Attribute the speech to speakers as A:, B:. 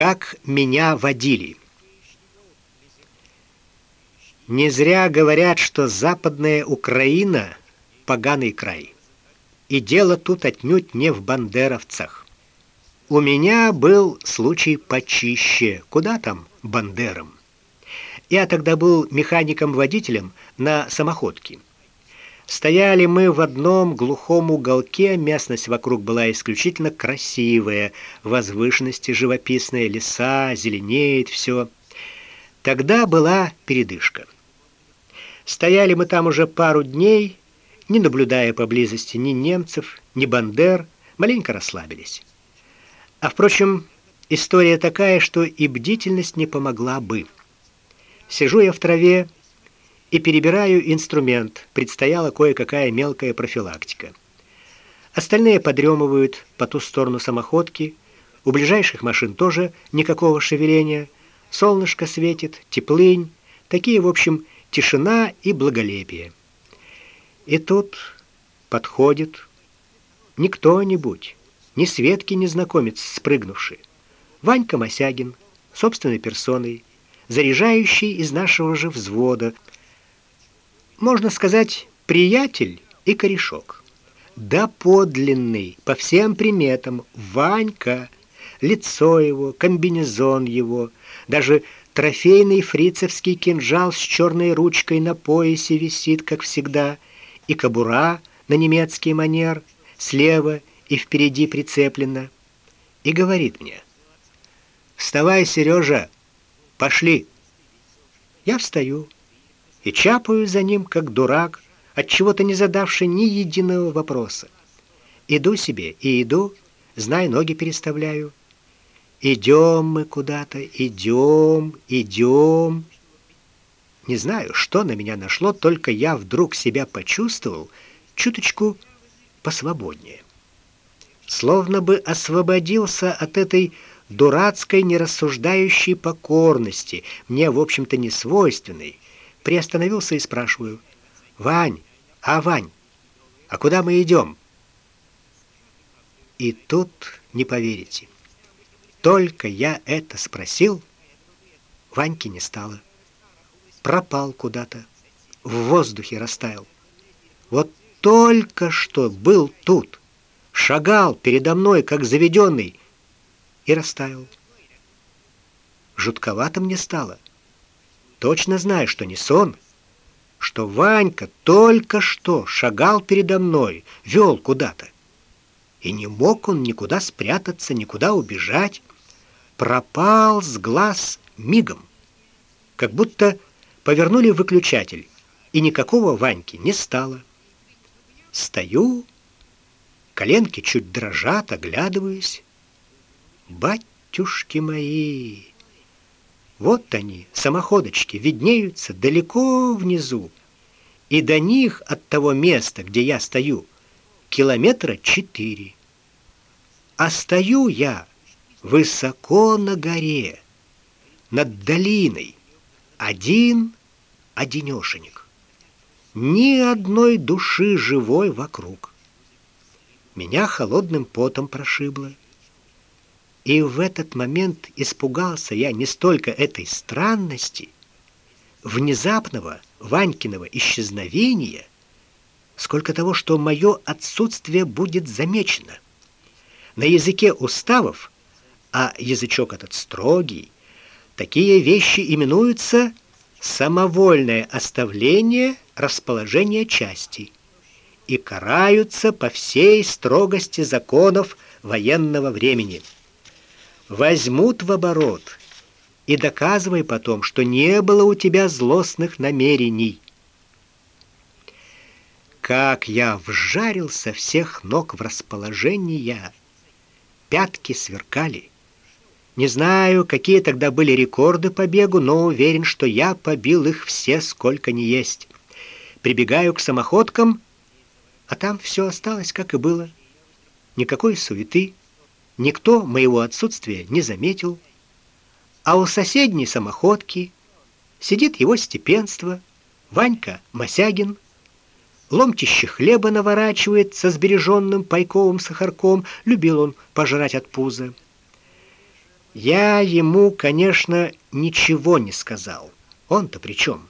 A: Как меня водили. Не зря говорят, что Западная Украина поганый край. И дело тут отнюдь не в бандеровцах. У меня был случай почище. Куда там бандерам? Я тогда был механиком-водителем на самоходке. Стояли мы в одном глухом уголке, местность вокруг была исключительно красивая, возвышенности живописные, леса, зеленеет все. Тогда была передышка. Стояли мы там уже пару дней, не наблюдая поблизости ни немцев, ни бандер, маленько расслабились. А впрочем, история такая, что и бдительность не помогла бы. Сижу я в траве, и перебираю инструмент. Предстояла кое-какая мелкая профилактика. Остальные подремывают по ту сторону самоходки. У ближайших машин тоже никакого шевеления. Солнышко светит, теплынь. Такие, в общем, тишина и благолепие. И тут подходит не кто-нибудь, ни Светки незнакомец спрыгнувший. Ванька Мосягин, собственной персоной, заряжающий из нашего же взвода, можно сказать, приятель и корешок. Да подлинный, по всем приметам, Ванька, лицо его, комбинезон его, даже трофейный фрицевский кинжал с черной ручкой на поясе висит, как всегда, и кобура на немецкий манер слева и впереди прицеплена. И говорит мне: "Вставай, Сережа, пошли". Я встаю и чапаю за ним как дурак, от чего-то не задавший ни единого вопроса. Иду себе и иду, знай, ноги переставляю. Идем мы куда-то, идем, идем. Не знаю, что на меня нашло, только я вдруг себя почувствовал чуточку посвободнее. Словно бы освободился от этой дурацкой нерассуждающей покорности, мне, в общем-то, не свойственной приостановился и спрашиваю: "Вань, а Вань, а куда мы идем?" И тут не поверите. Только я это спросил, Ваньки не стало. Пропал куда-то, в воздухе растаял. Вот только что был тут, шагал передо мной как заведенный и растаял. Жутковато мне стало точно знаю, что не сон, что Ванька только что шагал передо мной, вел куда-то. И не мог он никуда спрятаться, никуда убежать. Пропал с глаз мигом. Как будто повернули выключатель, и никакого Ваньки не стало. Стою, коленки чуть дрожат, оглядываюсь. Батюшки мои! Вот они, самоходочки, виднеются далеко внизу. И до них от того места, где я стою, километра четыре. А стою я высоко на горе, над долиной, один одинешенек. Ни одной души живой вокруг. Меня холодным потом прошибло. И в этот момент испугался я не столько этой странности, внезапного Ванькиного исчезновения, сколько того, что мое отсутствие будет замечено. На языке уставов, а язычок этот строгий, такие вещи именуются самовольное оставление расположения части и караются по всей строгости законов военного времени возьмут в оборот. И доказывай потом, что не было у тебя злостных намерений. Как я вжарился всех ног в расположение, пятки сверкали. Не знаю, какие тогда были рекорды по бегу, но уверен, что я побил их все, сколько ни есть. Прибегаю к самоходкам, а там все осталось, как и было. Никакой суеты, Никто моего отсутствия не заметил, а у соседней самоходки сидит его степенство Ванька Мосягин. Ломтище хлеба наворачивает со сбереженным пайковым сахарком, любил он пожрать от пуза. Я ему, конечно, ничего не сказал. Он-то при чем?